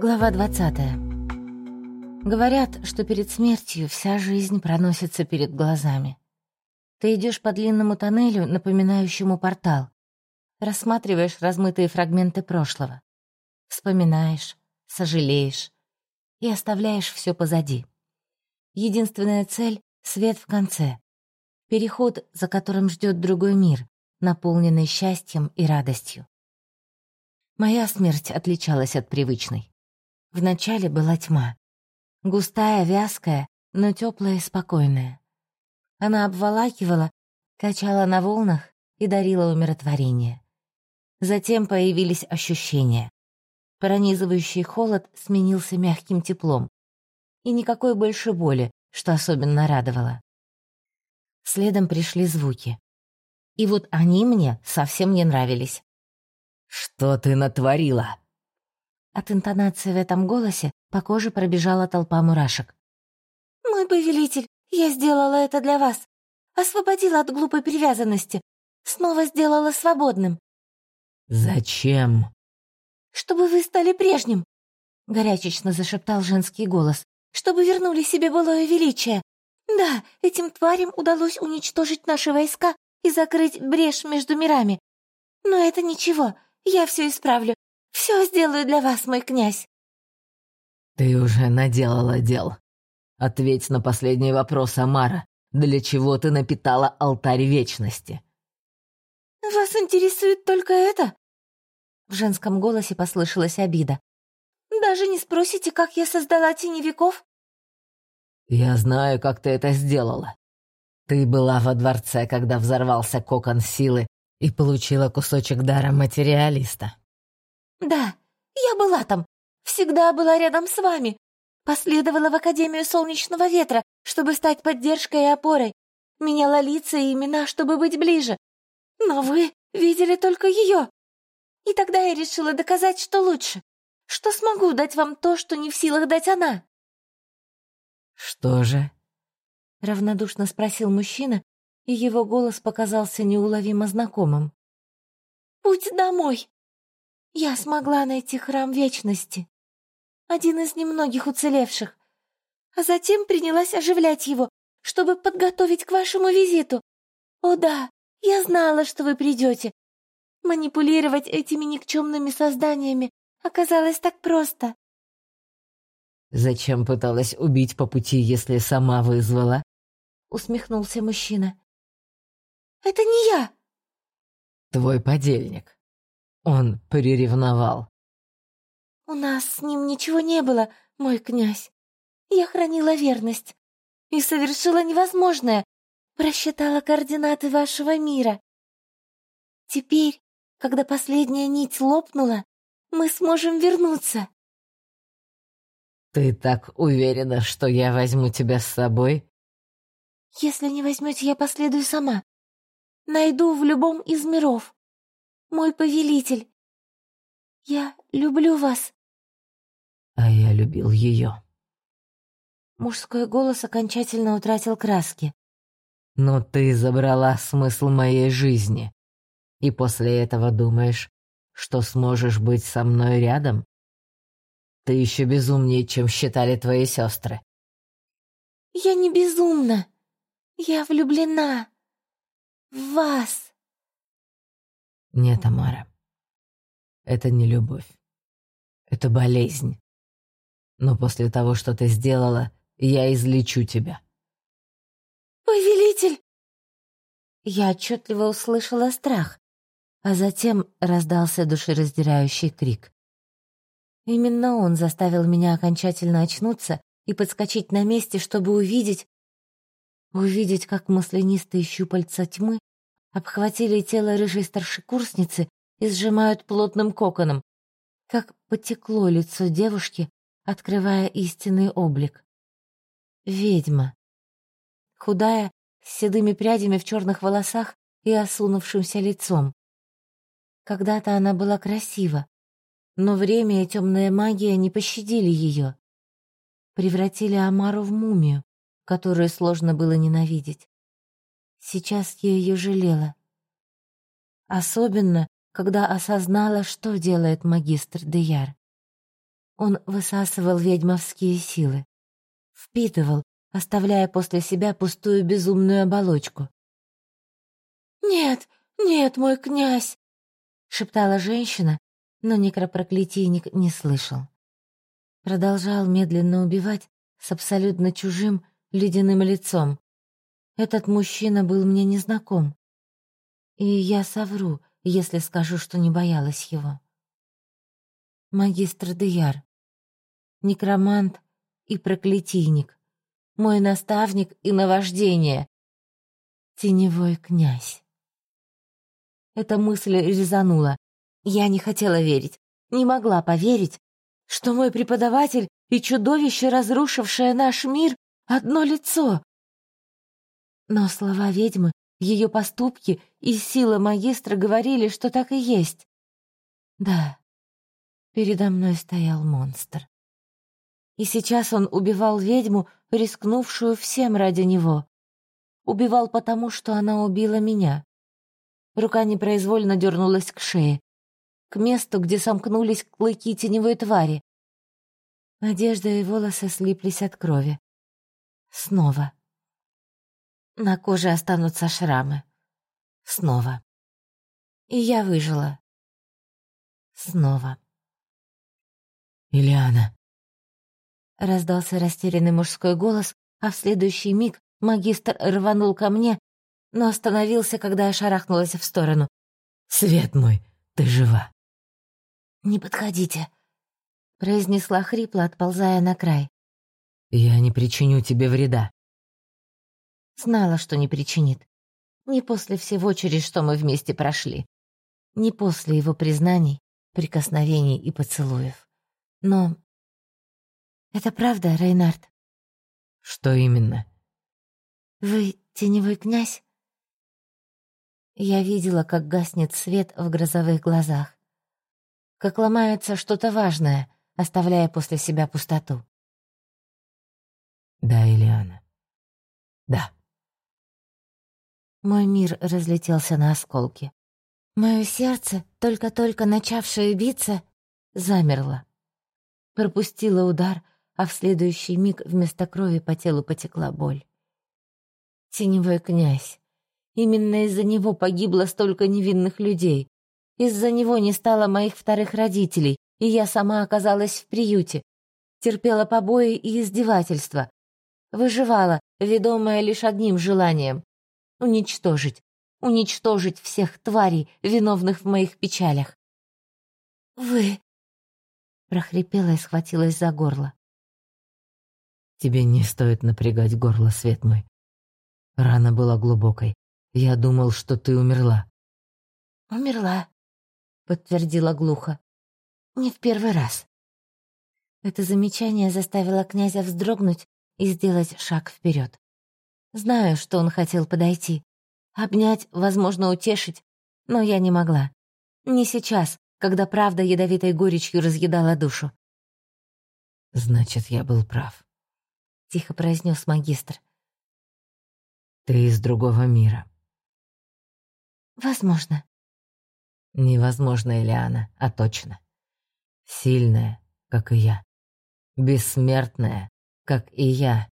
Глава 20. Говорят, что перед смертью вся жизнь проносится перед глазами. Ты идешь по длинному тоннелю, напоминающему портал. Рассматриваешь размытые фрагменты прошлого. Вспоминаешь, сожалеешь и оставляешь все позади. Единственная цель — свет в конце. Переход, за которым ждет другой мир, наполненный счастьем и радостью. Моя смерть отличалась от привычной. Вначале была тьма. Густая, вязкая, но теплая и спокойная. Она обволакивала, качала на волнах и дарила умиротворение. Затем появились ощущения. Пронизывающий холод сменился мягким теплом. И никакой больше боли, что особенно радовало. Следом пришли звуки. И вот они мне совсем не нравились. «Что ты натворила?» От интонации в этом голосе по коже пробежала толпа мурашек. «Мой повелитель, я сделала это для вас. Освободила от глупой привязанности. Снова сделала свободным». «Зачем?» «Чтобы вы стали прежним», — горячечно зашептал женский голос. «Чтобы вернули себе былое величие. Да, этим тварям удалось уничтожить наши войска и закрыть брешь между мирами. Но это ничего, я все исправлю. Все сделаю для вас, мой князь. Ты уже наделала дел. Ответь на последний вопрос, Амара. Для чего ты напитала алтарь вечности? Вас интересует только это? В женском голосе послышалась обида. Даже не спросите, как я создала теневиков? Я знаю, как ты это сделала. Ты была во дворце, когда взорвался кокон силы и получила кусочек дара материалиста. «Да, я была там. Всегда была рядом с вами. Последовала в Академию Солнечного Ветра, чтобы стать поддержкой и опорой. Меняла лица и имена, чтобы быть ближе. Но вы видели только ее. И тогда я решила доказать, что лучше. Что смогу дать вам то, что не в силах дать она». «Что же?» — равнодушно спросил мужчина, и его голос показался неуловимо знакомым. «Путь домой!» Я смогла найти храм вечности, один из немногих уцелевших, а затем принялась оживлять его, чтобы подготовить к вашему визиту. О да, я знала, что вы придете. Манипулировать этими никчемными созданиями оказалось так просто. «Зачем пыталась убить по пути, если сама вызвала?» — усмехнулся мужчина. «Это не я!» «Твой подельник. Он приревновал. «У нас с ним ничего не было, мой князь. Я хранила верность и совершила невозможное, просчитала координаты вашего мира. Теперь, когда последняя нить лопнула, мы сможем вернуться». «Ты так уверена, что я возьму тебя с собой?» «Если не возьмете, я последую сама. Найду в любом из миров мой повелитель. Я люблю вас. А я любил ее. Мужской голос окончательно утратил краски. Но ты забрала смысл моей жизни. И после этого думаешь, что сможешь быть со мной рядом? Ты еще безумнее, чем считали твои сестры. Я не безумна. Я влюблена в вас. Нет, Амара. Это не любовь. Это болезнь. Но после того, что ты сделала, я излечу тебя. Повелитель! Я отчетливо услышала страх, а затем раздался душераздирающий крик. Именно он заставил меня окончательно очнуться и подскочить на месте, чтобы увидеть... Увидеть, как маслянистые щупальца тьмы обхватили тело рыжей старшекурсницы и сжимают плотным коконом, как потекло лицо девушки, открывая истинный облик. Ведьма. Худая, с седыми прядями в черных волосах и осунувшимся лицом. Когда-то она была красива, но время и темная магия не пощадили ее. Превратили Амару в мумию, которую сложно было ненавидеть. Сейчас я ее жалела. Особенно, когда осознала, что делает магистр Деяр. Он высасывал ведьмовские силы, впитывал, оставляя после себя пустую безумную оболочку. «Нет, нет, мой князь!» — шептала женщина, но некропроклятийник не слышал. Продолжал медленно убивать с абсолютно чужим ледяным лицом. Этот мужчина был мне незнаком. И я совру, если скажу, что не боялась его. Магистр Деяр, некромант и проклятийник, мой наставник и наваждение, теневой князь. Эта мысль резанула. Я не хотела верить, не могла поверить, что мой преподаватель и чудовище, разрушившее наш мир, одно лицо. Но слова ведьмы, ее поступки и сила магистра говорили, что так и есть. Да, передо мной стоял монстр. И сейчас он убивал ведьму, рискнувшую всем ради него. Убивал потому, что она убила меня. Рука непроизвольно дернулась к шее, к месту, где сомкнулись клыки теневой твари. Одежда и волосы слиплись от крови. Снова. На коже останутся шрамы. Снова. И я выжила. Снова. «Ильяна!» Раздался растерянный мужской голос, а в следующий миг магистр рванул ко мне, но остановился, когда я шарахнулась в сторону. «Свет мой, ты жива!» «Не подходите!» — произнесла хрипло, отползая на край. «Я не причиню тебе вреда». Знала, что не причинит. Не после всего, через что мы вместе прошли. Не после его признаний, прикосновений и поцелуев. Но... Это правда, Рейнард? Что именно? Вы теневой князь? Я видела, как гаснет свет в грозовых глазах. Как ломается что-то важное, оставляя после себя пустоту. Да, Ильяна. Да. Мой мир разлетелся на осколки. Мое сердце, только-только начавшее биться, замерло. Пропустило удар, а в следующий миг вместо крови по телу потекла боль. Теневой князь. Именно из-за него погибло столько невинных людей. Из-за него не стало моих вторых родителей, и я сама оказалась в приюте. Терпела побои и издевательства. Выживала, ведомая лишь одним желанием — уничтожить. Уничтожить всех тварей, виновных в моих печалях. «Вы...» — прохрипела и схватилась за горло. «Тебе не стоит напрягать горло, свет мой. Рана была глубокой. Я думал, что ты умерла». «Умерла», — подтвердила глухо. Не в первый раз. Это замечание заставило князя вздрогнуть и сделать шаг вперед. Знаю, что он хотел подойти. Обнять, возможно, утешить, но я не могла. Не сейчас, когда правда ядовитой горечью разъедала душу. «Значит, я был прав», — тихо произнес магистр. «Ты из другого мира». «Возможно». «Невозможно, Элиана, а точно». Сильная, как и я. Бессмертная, как и я.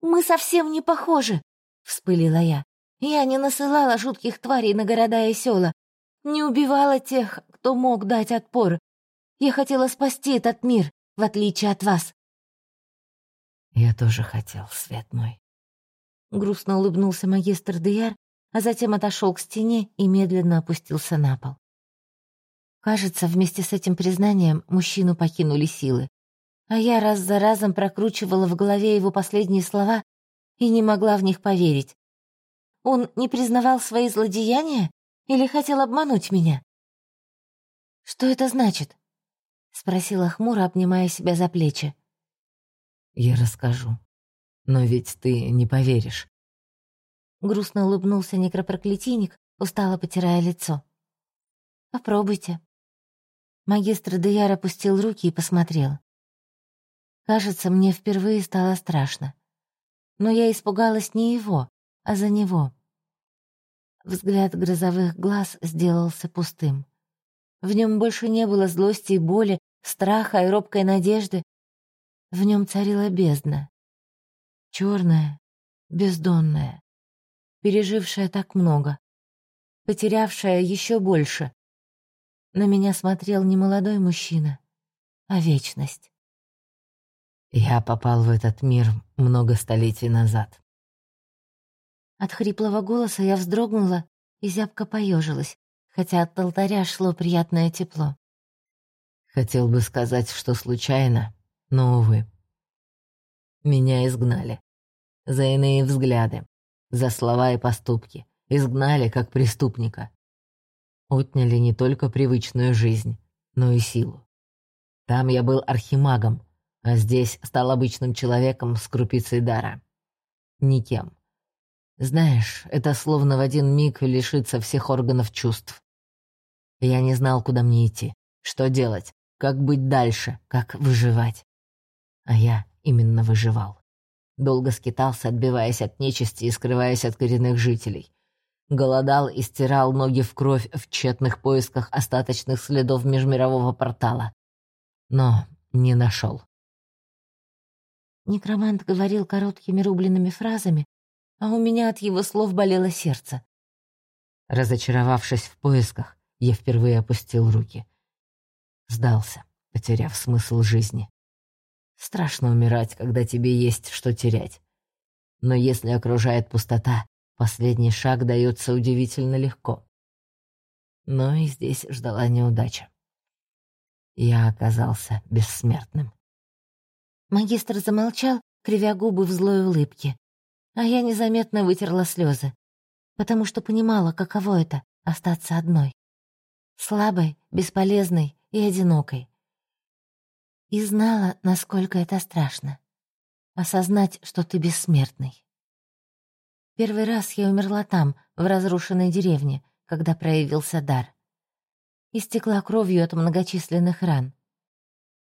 «Мы совсем не похожи», — вспылила я. «Я не насылала жутких тварей на города и села, не убивала тех, кто мог дать отпор. Я хотела спасти этот мир, в отличие от вас». «Я тоже хотел, свет мой». Грустно улыбнулся магистр Деяр, а затем отошел к стене и медленно опустился на пол. Кажется, вместе с этим признанием мужчину покинули силы. А я раз за разом прокручивала в голове его последние слова и не могла в них поверить. Он не признавал свои злодеяния или хотел обмануть меня? «Что это значит?» — спросила хмуро, обнимая себя за плечи. «Я расскажу. Но ведь ты не поверишь». Грустно улыбнулся некропроклятийник, устало потирая лицо. «Попробуйте». Магистр Деяр опустил руки и посмотрел. Кажется, мне впервые стало страшно. Но я испугалась не его, а за него. Взгляд грозовых глаз сделался пустым. В нем больше не было злости и боли, страха и робкой надежды. В нем царила бездна. Черная, бездонная, пережившая так много, потерявшая еще больше. На меня смотрел не молодой мужчина, а вечность. Я попал в этот мир много столетий назад. От хриплого голоса я вздрогнула и зябко поежилась, хотя от алтаря шло приятное тепло. Хотел бы сказать, что случайно, но, увы. Меня изгнали. За иные взгляды, за слова и поступки. Изгнали как преступника. Отняли не только привычную жизнь, но и силу. Там я был архимагом, а здесь стал обычным человеком с крупицей дара. Никем. Знаешь, это словно в один миг лишиться всех органов чувств. Я не знал, куда мне идти, что делать, как быть дальше, как выживать. А я именно выживал. Долго скитался, отбиваясь от нечисти и скрываясь от коренных жителей. Голодал и стирал ноги в кровь в тщетных поисках остаточных следов межмирового портала. Но не нашел. Некромант говорил короткими рубленными фразами, а у меня от его слов болело сердце. Разочаровавшись в поисках, я впервые опустил руки. Сдался, потеряв смысл жизни. Страшно умирать, когда тебе есть что терять. Но если окружает пустота, последний шаг дается удивительно легко. Но и здесь ждала неудача. Я оказался бессмертным. Магистр замолчал, кривя губы в злой улыбке, а я незаметно вытерла слезы, потому что понимала, каково это — остаться одной. Слабой, бесполезной и одинокой. И знала, насколько это страшно. Осознать, что ты бессмертный. Первый раз я умерла там, в разрушенной деревне, когда проявился дар. Истекла кровью от многочисленных ран.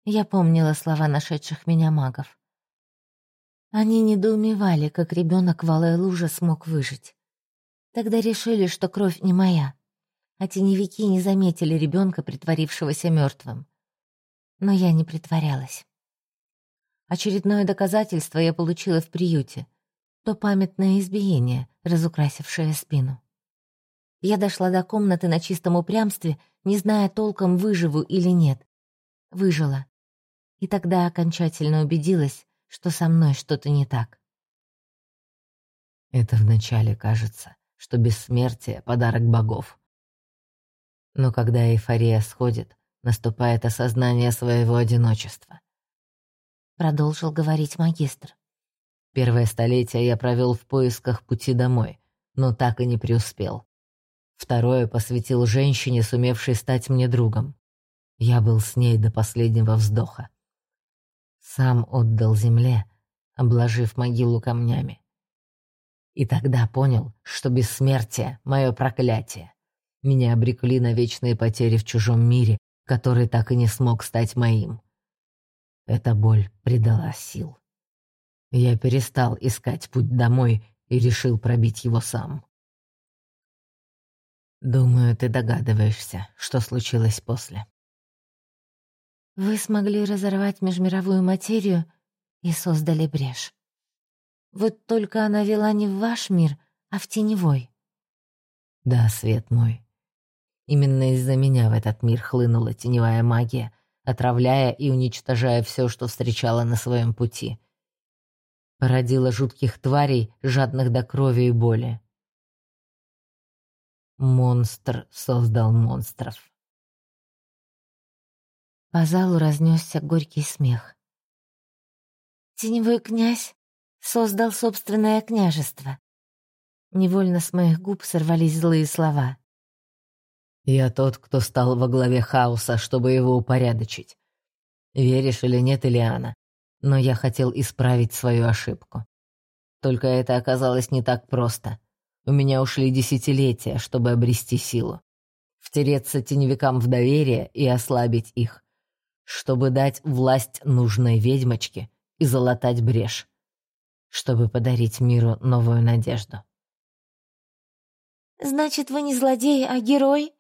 Я помнила слова нашедших меня магов. Они недоумевали, как ребенок в алой луже смог выжить. Тогда решили, что кровь не моя, а теневики не заметили ребенка, притворившегося мертвым. Но я не притворялась. Очередное доказательство я получила в приюте. То памятное избиение, разукрасившее спину. Я дошла до комнаты на чистом упрямстве, не зная толком, выживу или нет. Выжила. И тогда окончательно убедилась, что со мной что-то не так. Это вначале кажется, что бессмертие — подарок богов. Но когда эйфория сходит, наступает осознание своего одиночества. Продолжил говорить магистр. Первое столетие я провел в поисках пути домой, но так и не преуспел. Второе посвятил женщине, сумевшей стать мне другом. Я был с ней до последнего вздоха. Сам отдал земле, обложив могилу камнями. И тогда понял, что бессмертие — мое проклятие. Меня обрекли на вечные потери в чужом мире, который так и не смог стать моим. Эта боль придала сил. Я перестал искать путь домой и решил пробить его сам. Думаю, ты догадываешься, что случилось после. Вы смогли разорвать межмировую материю и создали брешь. Вот только она вела не в ваш мир, а в теневой. Да, свет мой. Именно из-за меня в этот мир хлынула теневая магия, отравляя и уничтожая все, что встречала на своем пути. Породила жутких тварей, жадных до крови и боли. Монстр создал монстров. По залу разнесся горький смех. Теневой князь создал собственное княжество. Невольно с моих губ сорвались злые слова. Я тот, кто стал во главе хаоса, чтобы его упорядочить. Веришь или нет, Ильяна, но я хотел исправить свою ошибку. Только это оказалось не так просто. У меня ушли десятилетия, чтобы обрести силу. Втереться теневикам в доверие и ослабить их. Чтобы дать власть нужной ведьмочке и залатать брешь. Чтобы подарить миру новую надежду. «Значит, вы не злодей, а герой?»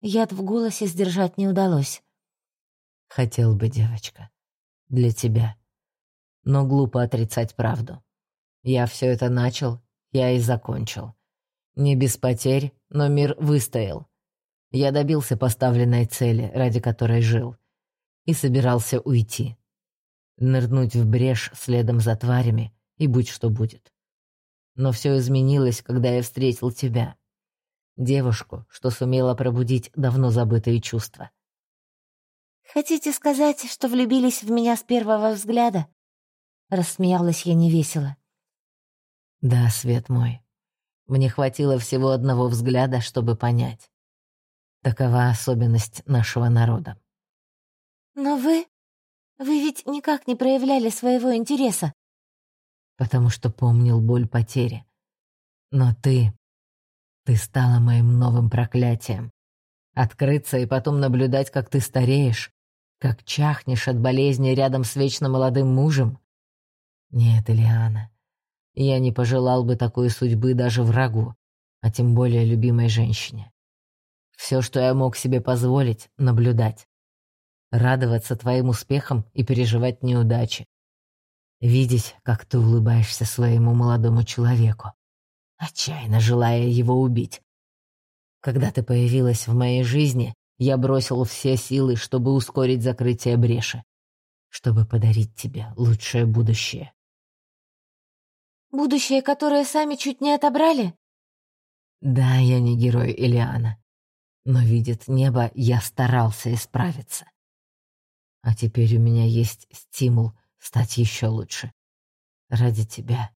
Яд в голосе сдержать не удалось. Хотел бы, девочка. Для тебя. Но глупо отрицать правду. Я все это начал, я и закончил. Не без потерь, но мир выстоял. Я добился поставленной цели, ради которой жил. И собирался уйти. Нырнуть в брешь следом за тварями, и будь что будет. Но все изменилось, когда я встретил тебя. Девушку, что сумела пробудить давно забытые чувства. «Хотите сказать, что влюбились в меня с первого взгляда?» Рассмеялась я невесело. «Да, свет мой. Мне хватило всего одного взгляда, чтобы понять. Такова особенность нашего народа». «Но вы... вы ведь никак не проявляли своего интереса». «Потому что помнил боль потери. Но ты... ты стала моим новым проклятием. Открыться и потом наблюдать, как ты стареешь, как чахнешь от болезни рядом с вечно молодым мужем? Нет, Ильяна, я не пожелал бы такой судьбы даже врагу, а тем более любимой женщине. Все, что я мог себе позволить, наблюдать. Радоваться твоим успехам и переживать неудачи. Видеть, как ты улыбаешься своему молодому человеку, отчаянно желая его убить. Когда ты появилась в моей жизни, я бросил все силы, чтобы ускорить закрытие бреши, чтобы подарить тебе лучшее будущее. Будущее, которое сами чуть не отобрали? Да, я не герой Элиана, но видит небо, я старался исправиться. А теперь у меня есть стимул стать еще лучше. Ради тебя,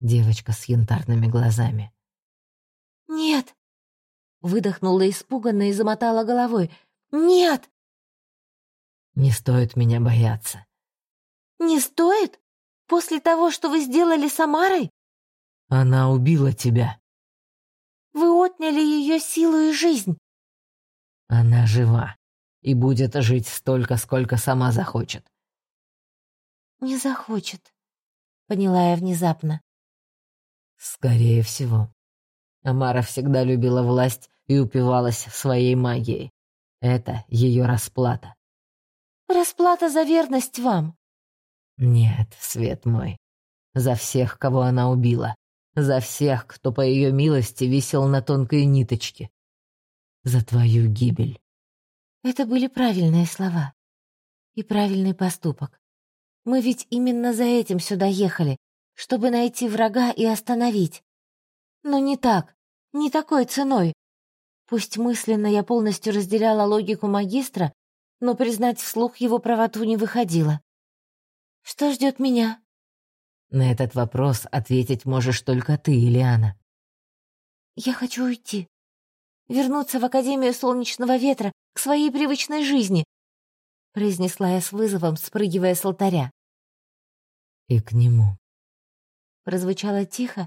девочка с янтарными глазами. Нет, Выдохнула испуганно и замотала головой. «Нет!» «Не стоит меня бояться». «Не стоит? После того, что вы сделали с Амарой?» «Она убила тебя». «Вы отняли ее силу и жизнь». «Она жива и будет жить столько, сколько сама захочет». «Не захочет», — поняла я внезапно. «Скорее всего. Амара всегда любила власть и упивалась своей магией. Это ее расплата. Расплата за верность вам? Нет, свет мой. За всех, кого она убила. За всех, кто по ее милости висел на тонкой ниточке. За твою гибель. Это были правильные слова. И правильный поступок. Мы ведь именно за этим сюда ехали, чтобы найти врага и остановить. Но не так, не такой ценой, Пусть мысленно я полностью разделяла логику магистра, но признать вслух его правоту не выходило. «Что ждет меня?» На этот вопрос ответить можешь только ты, Ильяна. «Я хочу уйти. Вернуться в Академию Солнечного Ветра, к своей привычной жизни», произнесла я с вызовом, спрыгивая с алтаря. «И к нему». Прозвучало тихо,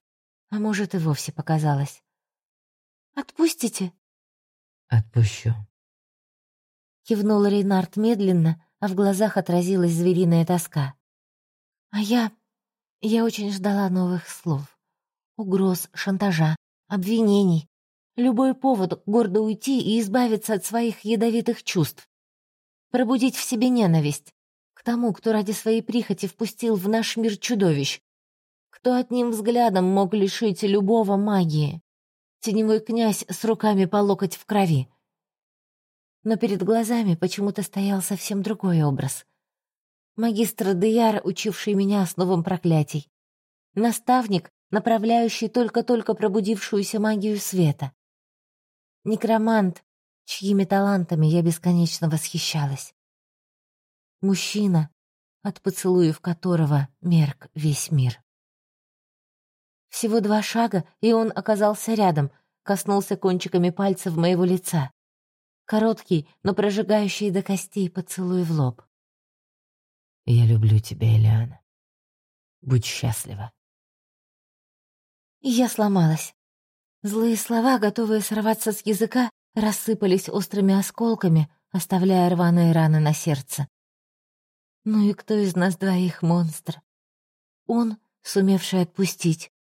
а может и вовсе показалось. «Отпустите?» «Отпущу». Кивнул Рейнард медленно, а в глазах отразилась звериная тоска. А я... я очень ждала новых слов. Угроз, шантажа, обвинений. Любой повод гордо уйти и избавиться от своих ядовитых чувств. Пробудить в себе ненависть к тому, кто ради своей прихоти впустил в наш мир чудовищ, кто одним взглядом мог лишить любого магии теневой князь с руками по локоть в крови. Но перед глазами почему-то стоял совсем другой образ. Магистр Деяр, учивший меня основам проклятий. Наставник, направляющий только-только пробудившуюся магию света. Некромант, чьими талантами я бесконечно восхищалась. Мужчина, от поцелуев которого мерк весь мир. Всего два шага, и он оказался рядом, коснулся кончиками пальцев моего лица. Короткий, но прожигающий до костей поцелуй в лоб. «Я люблю тебя, Элиана. Будь счастлива». И я сломалась. Злые слова, готовые сорваться с языка, рассыпались острыми осколками, оставляя рваные раны на сердце. Ну и кто из нас двоих монстр? Он, сумевший отпустить,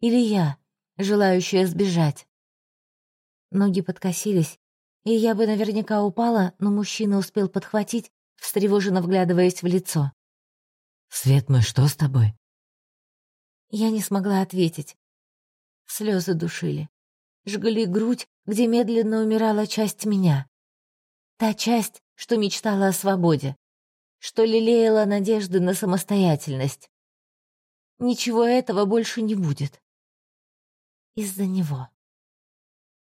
или я, желающая сбежать? Ноги подкосились, и я бы наверняка упала, но мужчина успел подхватить, встревоженно вглядываясь в лицо. «Свет мой, что с тобой?» Я не смогла ответить. Слезы душили. Жгли грудь, где медленно умирала часть меня. Та часть, что мечтала о свободе, что лелеяла надежды на самостоятельность. Ничего этого больше не будет. Из-за него.